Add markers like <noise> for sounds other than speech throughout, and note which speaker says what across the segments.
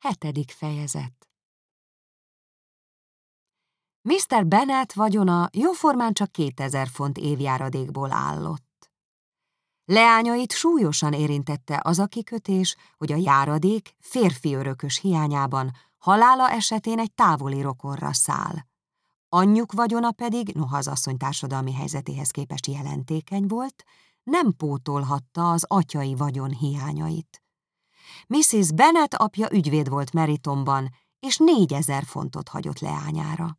Speaker 1: Hetedik fejezet Mr. Bennet vagyona jóformán csak 2000 font évjáradékból állott. Leányait súlyosan érintette az a kikötés, hogy a járadék férfi örökös hiányában halála esetén egy távoli rokonra száll. Anyjuk vagyona pedig, noha az asszony társadalmi helyzetéhez képest jelentékeny volt, nem pótolhatta az atyai vagyon hiányait. Mrs. Bennet apja ügyvéd volt Meritonban, és négyezer fontot hagyott leányára.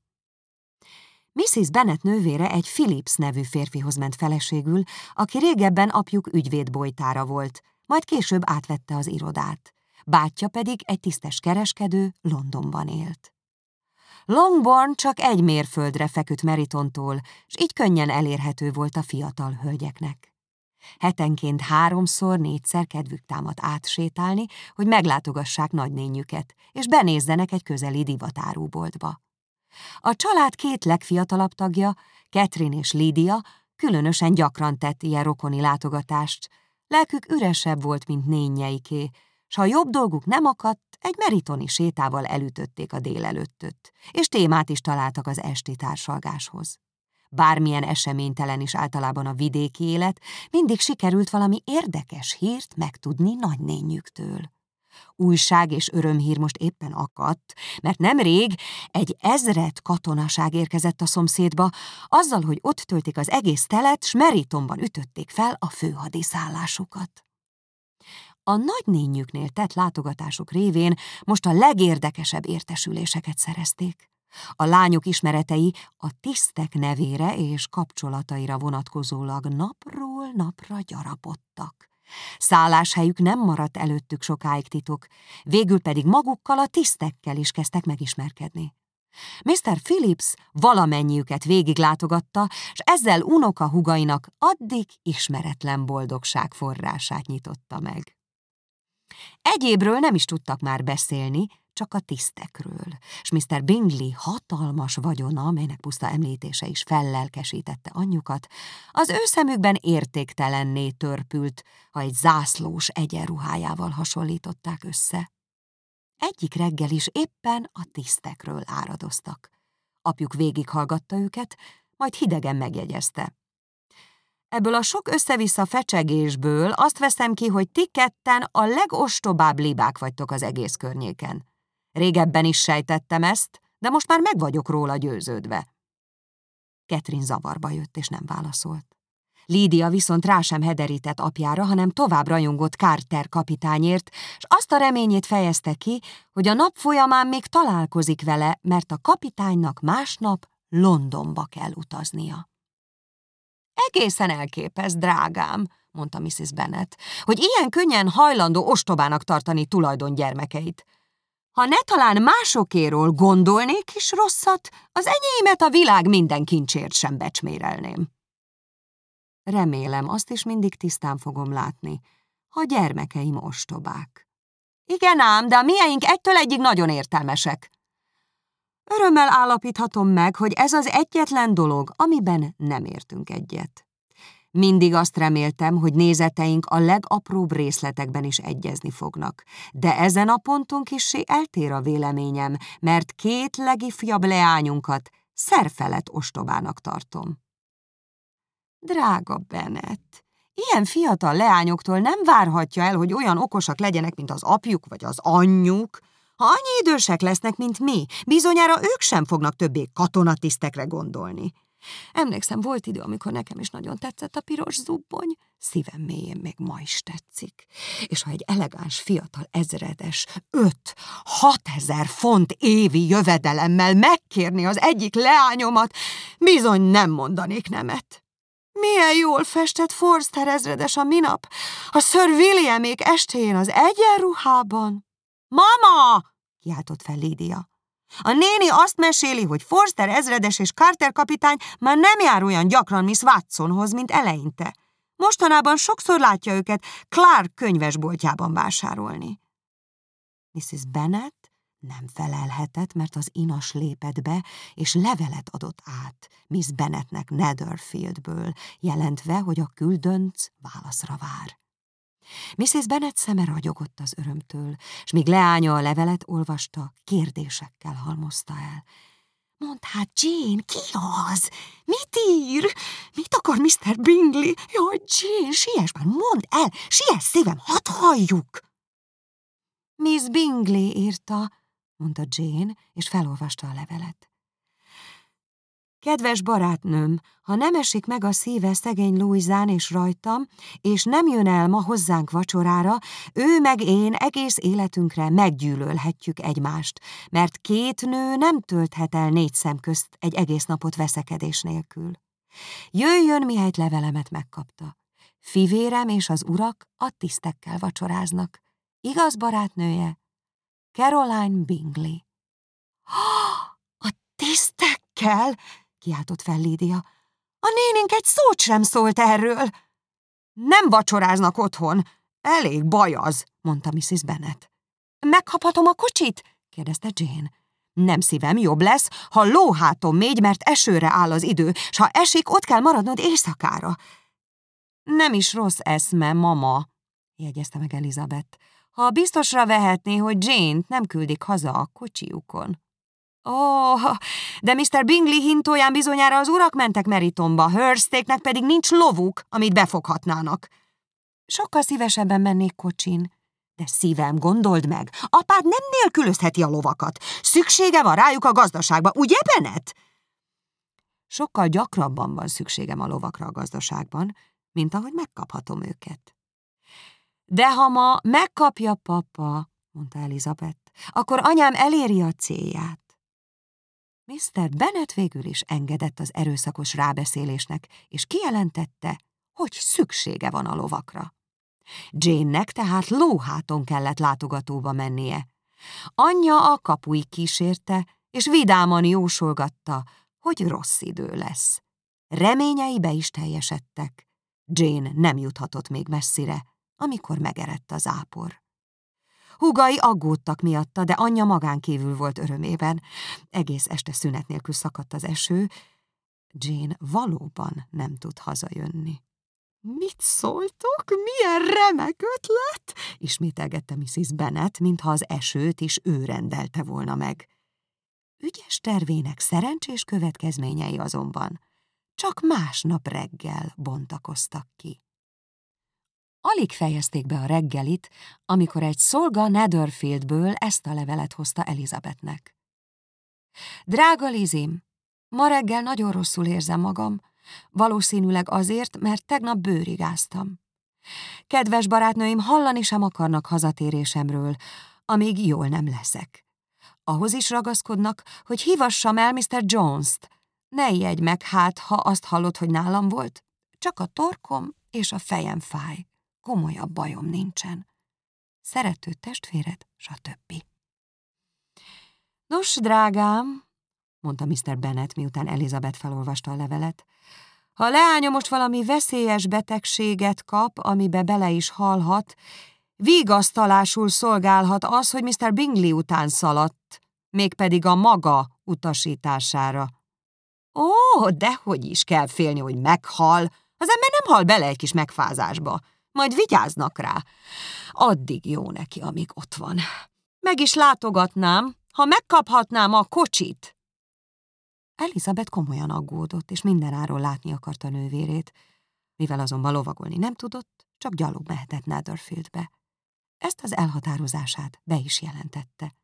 Speaker 1: Mrs. Bennet nővére egy Philips nevű férfihoz ment feleségül, aki régebben apjuk ügyvédbolytára volt, majd később átvette az irodát. Bátyja pedig egy tisztes kereskedő Londonban élt. Longbourn csak egy mérföldre feküdt Meritontól, s így könnyen elérhető volt a fiatal hölgyeknek. Hetenként háromszor, négyszer kedvük támad átsétálni, hogy meglátogassák nagynényüket, és benézzenek egy közeli divatárúboltba. A család két legfiatalabb tagja, Catherine és Lídia, különösen gyakran tett ilyen rokoni látogatást. Lelkük üresebb volt, mint nényeiké, s ha jobb dolguk nem akadt, egy meritoni sétával elütötték a délelőttöt, és témát is találtak az esti társalgáshoz. Bármilyen eseménytelen is általában a vidéki élet, mindig sikerült valami érdekes hírt megtudni nagynényüktől. Újság és örömhír most éppen akadt, mert nemrég egy ezret katonaság érkezett a szomszédba, azzal, hogy ott töltik az egész telet, s Meritonban ütötték fel a főhadiszállásukat. A nagynényüknél tett látogatások révén most a legérdekesebb értesüléseket szerezték. A lányok ismeretei a tisztek nevére és kapcsolataira vonatkozólag napról napra gyarapodtak. Szálláshelyük nem maradt előttük sokáig titok, végül pedig magukkal a tisztekkel is kezdtek megismerkedni. Mr. Phillips valamennyiüket végiglátogatta, és ezzel unoka hugainak addig ismeretlen boldogság forrását nyitotta meg. Egyébről nem is tudtak már beszélni, csak a tisztekről, és Mr. Bingley hatalmas vagyona, amelynek puszta említése is fellelkesítette anyjukat, az ő szemükben értéktelenné törpült, ha egy zászlós egyenruhájával hasonlították össze. Egyik reggel is éppen a tisztekről áradoztak. Apjuk végighallgatta őket, majd hidegen megjegyezte. Ebből a sok össze-vissza fecsegésből azt veszem ki, hogy ti ketten a legostobább libák vagytok az egész környéken. Régebben is sejtettem ezt, de most már meg vagyok róla győződve. Ketrin zavarba jött, és nem válaszolt. Lídia viszont rá sem hederített apjára, hanem tovább rajongott Carter kapitányért, és azt a reményét fejezte ki, hogy a nap folyamán még találkozik vele, mert a kapitánynak másnap Londonba kell utaznia. Egészen elképesz, drágám, mondta Mrs. Bennet, hogy ilyen könnyen hajlandó ostobának tartani tulajdon gyermekeit. Ha ne talán másokéról gondolnék is rosszat, az enyémet a világ minden kincsért sem becsmérelném. Remélem, azt is mindig tisztán fogom látni, ha gyermekeim ostobák. Igen ám, de a mieink egytől egyig nagyon értelmesek. Örömmel állapíthatom meg, hogy ez az egyetlen dolog, amiben nem értünk egyet. Mindig azt reméltem, hogy nézeteink a legapróbb részletekben is egyezni fognak, de ezen a ponton kissé eltér a véleményem, mert két legifjabb leányunkat szerfelett ostobának tartom. Drága Bennett, ilyen fiatal leányoktól nem várhatja el, hogy olyan okosak legyenek, mint az apjuk vagy az anyjuk. Ha annyi idősek lesznek, mint mi, bizonyára ők sem fognak többé katonatisztekre gondolni. Emlékszem, volt idő, amikor nekem is nagyon tetszett a piros zubbony, szívem mélyén még ma is tetszik. És ha egy elegáns fiatal ezredes, öt, hatezer font évi jövedelemmel megkérni az egyik leányomat, bizony nem mondanék nemet. Milyen jól festett Forster ezredes a minap, a Sir Williamék estéjén az egyenruhában. Mama! kiáltott fel Lídia. A néni azt meséli, hogy Forster ezredes és Carter kapitány már nem jár olyan gyakran Miss Watsonhoz, mint eleinte. Mostanában sokszor látja őket Clark könyvesboltjában vásárolni. Mrs. Bennet nem felelhetett, mert az inas lépett be, és levelet adott át Miss Bennetnek Netherfieldből, jelentve, hogy a küldönc válaszra vár. Mrs. Bennet szeme ragyogott az örömtől, s míg leánya a levelet olvasta, kérdésekkel halmozta el. Mondd hát, Jane, ki az? Mit ír? Mit akar Mr. Bingley? Jaj, Jane, siess már, mondd el, siess szívem, hadd halljuk! Miss Bingley írta, mondta Jane, és felolvasta a levelet. Kedves barátnőm, ha nem esik meg a szíve szegény Louisán és rajtam, és nem jön el ma hozzánk vacsorára, ő meg én egész életünkre meggyűlölhetjük egymást, mert két nő nem tölthet el négy szem közt egy egész napot veszekedés nélkül. Jöjjön, mihelyt levelemet megkapta. Fivérem és az urak a tisztekkel vacsoráznak. Igaz, barátnője? Caroline Bingley. <gasps> A tisztekkel? Kiáltott fel Lídia. A nénénk egy szót sem szólt erről. Nem vacsoráznak otthon. Elég baj az, mondta Mrs. Bennet. Megkaphatom a kocsit? kérdezte Jane. Nem szívem, jobb lesz, ha lóhátom mégy, mert esőre áll az idő, s ha esik, ott kell maradnod éjszakára. Nem is rossz eszme, mama, jegyezte meg Elizabeth. Ha biztosra vehetné, hogy Jane-t nem küldik haza a kocsiukon. Ó, oh, de Mr. Bingley hintóján bizonyára az urak mentek Meritonba, Hurstéknek pedig nincs lovuk, amit befoghatnának. Sokkal szívesebben mennék kocsin. De szívem, gondold meg, apád nem nélkülözheti a lovakat. Szüksége van rájuk a gazdaságba, ugye, Benet? Sokkal gyakrabban van szükségem a lovakra a gazdaságban, mint ahogy megkaphatom őket. De ha ma megkapja papa, mondta Elizabeth, akkor anyám eléri a célját. Mr. Bennet végül is engedett az erőszakos rábeszélésnek, és kijelentette, hogy szüksége van a lovakra. Jane-nek tehát lóháton kellett látogatóba mennie. Anyja a kapuig kísérte, és vidáman jósolgatta, hogy rossz idő lesz. Reményei be is teljesedtek. Jane nem juthatott még messzire, amikor megerett az ápor. Hugai aggódtak miatta, de anyja magán kívül volt örömében. Egész este szünet nélkül szakadt az eső. Jane valóban nem tud hazajönni. Mit szóltok? Milyen remek ötlet! ismételgette Mrs. Bennet, mintha az esőt is ő rendelte volna meg. Ügyes tervének szerencsés következményei azonban csak másnap reggel bontakoztak ki. Alig fejezték be a reggelit, amikor egy szolga Netherfieldből ezt a levelet hozta Elizabethnek. Drága Lizim, ma reggel nagyon rosszul érzem magam, valószínűleg azért, mert tegnap bőrigáztam. Kedves barátnőim hallani sem akarnak hazatérésemről, amíg jól nem leszek. Ahhoz is ragaszkodnak, hogy hívassam el Mr. Jones-t. Ne ijedj meg hát, ha azt hallod, hogy nálam volt. Csak a torkom és a fejem fáj komolyabb bajom nincsen. Szerető testvéred, stb. Nos, drágám, mondta Mr. Bennet, miután Elizabeth felolvasta a levelet, ha a leánya most valami veszélyes betegséget kap, amibe bele is halhat, vigasztalásul szolgálhat az, hogy Mr. Bingley után szaladt, mégpedig a maga utasítására. Ó, dehogy is kell félni, hogy meghal, az ember nem hal bele egy kis megfázásba majd vigyáznak rá. Addig jó neki, amíg ott van. Meg is látogatnám, ha megkaphatnám a kocsit. Elizabeth komolyan aggódott, és mindenáról látni akarta nővérét, mivel azonban lovagolni nem tudott, csak gyalog mehetett Netherfieldbe. Ezt az elhatározását be is jelentette.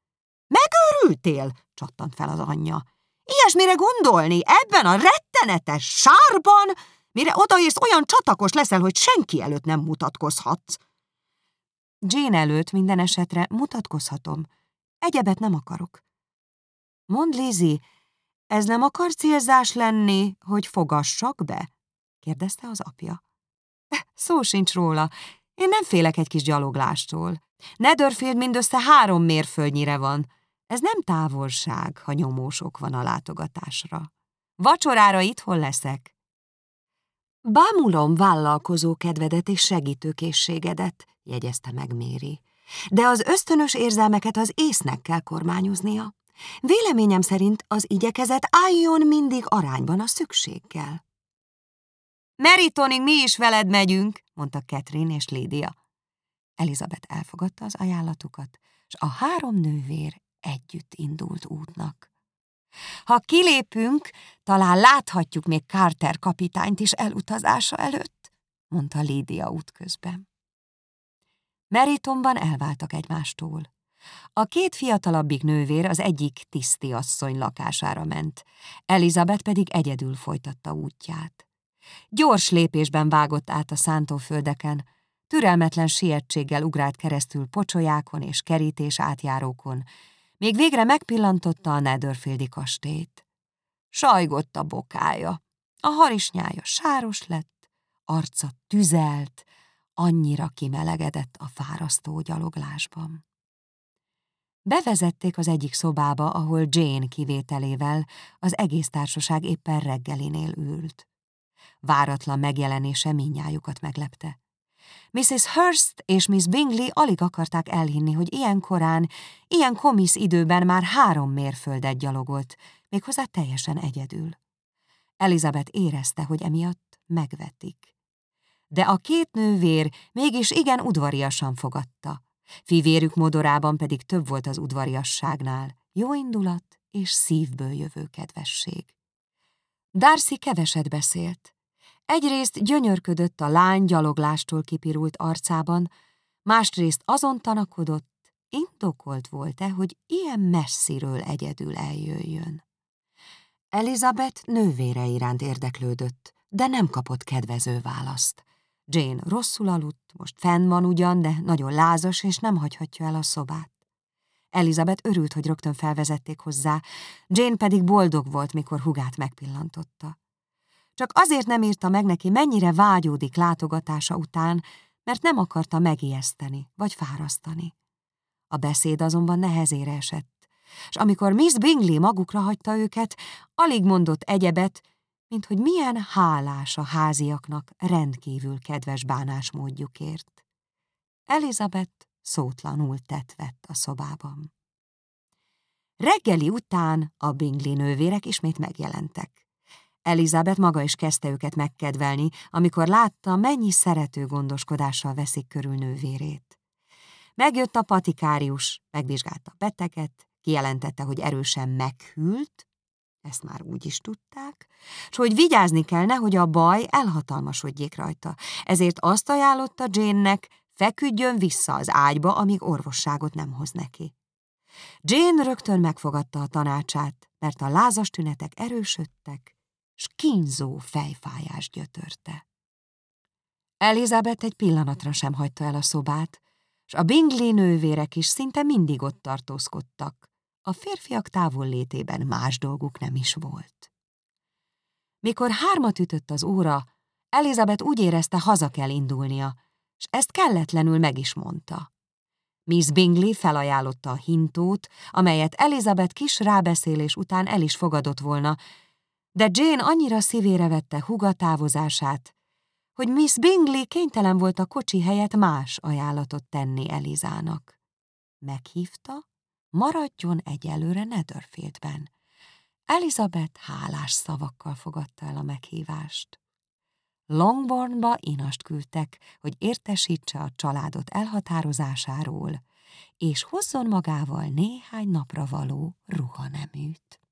Speaker 1: Megőrültél? csattant fel az anyja. Ilyesmire gondolni ebben a rettenetes sárban? Mire odaérsz, olyan csatakos leszel, hogy senki előtt nem mutatkozhatsz. Jane előtt minden esetre mutatkozhatom. Egyebet nem akarok. Mond, Lizzie, ez nem akar célzás lenni, hogy fogassak be? kérdezte az apja. Szó sincs róla. Én nem félek egy kis gyaloglástól. Netherfield mindössze három mérföldnyire van. Ez nem távolság, ha nyomósok van a látogatásra. Vacsorára itthon leszek. Bámulom vállalkozó kedvedet és segítőkészségedet, jegyezte meg Méri. De az ösztönös érzelmeket az észnek kell kormányoznia. Véleményem szerint az igyekezet álljon mindig arányban a szükséggel. Meritonig mi is veled megyünk, mondta Catherine és Lídia. Elizabeth elfogadta az ajánlatukat, és a három nővér együtt indult útnak. Ha kilépünk, talán láthatjuk még Carter kapitányt is elutazása előtt, mondta Lídia útközben. Meritonban elváltak egymástól. A két fiatalabbik nővér az egyik tiszti asszony lakására ment, Elizabeth pedig egyedül folytatta útját. Gyors lépésben vágott át a szántóföldeken, türelmetlen sietséggel ugrált keresztül pocsolyákon és kerítés átjárókon, még végre megpillantotta a Netherfieldi kastélyt. Sajgott a bokája, a harisnyája sáros lett, arca tüzelt, annyira kimelegedett a fárasztó gyaloglásban. Bevezették az egyik szobába, ahol Jane kivételével az egész társaság éppen reggelinél ült. Váratlan megjelenése minnyájukat meglepte. Mrs. Hurst és Miss Bingley alig akarták elhinni, hogy ilyen korán, ilyen komisz időben már három mérföldet gyalogolt, méghozzá teljesen egyedül. Elizabeth érezte, hogy emiatt megvetik. De a két nővér mégis igen udvariasan fogadta. Fivérük modorában pedig több volt az udvariasságnál, jó indulat és szívből jövő kedvesség. Darcy keveset beszélt. Egyrészt gyönyörködött a lány gyaloglástól kipirult arcában, másrészt azon tanakodott, indokolt volt-e, hogy ilyen messziről egyedül eljöjjön. Elizabeth nővére iránt érdeklődött, de nem kapott kedvező választ. Jane rosszul aludt, most fenn van ugyan, de nagyon lázas, és nem hagyhatja el a szobát. Elizabeth örült, hogy rögtön felvezették hozzá, Jane pedig boldog volt, mikor hugát megpillantotta. Csak azért nem írta meg neki, mennyire vágyódik látogatása után, mert nem akarta megijeszteni vagy fárasztani. A beszéd azonban nehezére esett, és amikor Miss Bingley magukra hagyta őket, alig mondott egyebet, mint hogy milyen hálás a háziaknak rendkívül kedves bánásmódjukért. Elizabeth szótlanul tett vett a szobában. Reggeli után a Bingley nővérek ismét megjelentek. Elizabeth maga is kezdte őket megkedvelni, amikor látta, mennyi szerető gondoskodással veszik körül nővérét. Megjött a patikárius, megvizsgálta a beteget, kijelentette, hogy erősen meghűlt, ezt már úgy is tudták, és hogy vigyázni kell, hogy a baj elhatalmasodjék rajta. Ezért azt ajánlotta Jane-nek, feküdjön vissza az ágyba, amíg orvosságot nem hoz neki. Jane rögtön megfogadta a tanácsát, mert a lázas tünetek erősödtek, s kínzó fejfájás gyötörte. Elizabeth egy pillanatra sem hagyta el a szobát, s a Bingley nővérek is szinte mindig ott tartózkodtak. A férfiak távol létében más dolguk nem is volt. Mikor hármat ütött az óra, Elizabeth úgy érezte, haza kell indulnia, s ezt kelletlenül meg is mondta. Miss Bingley felajánlotta a hintót, amelyet Elizabeth kis rábeszélés után el is fogadott volna, de Jane annyira szívére vette huga távozását, hogy Miss Bingley kénytelen volt a kocsi helyett más ajánlatot tenni Elizának. Meghívta, maradjon egyelőre Netherfieldben. Elizabeth hálás szavakkal fogadta el a meghívást. Longbournba inast küldtek, hogy értesítse a családot elhatározásáról, és hozzon magával néhány napra való ruhaneműt.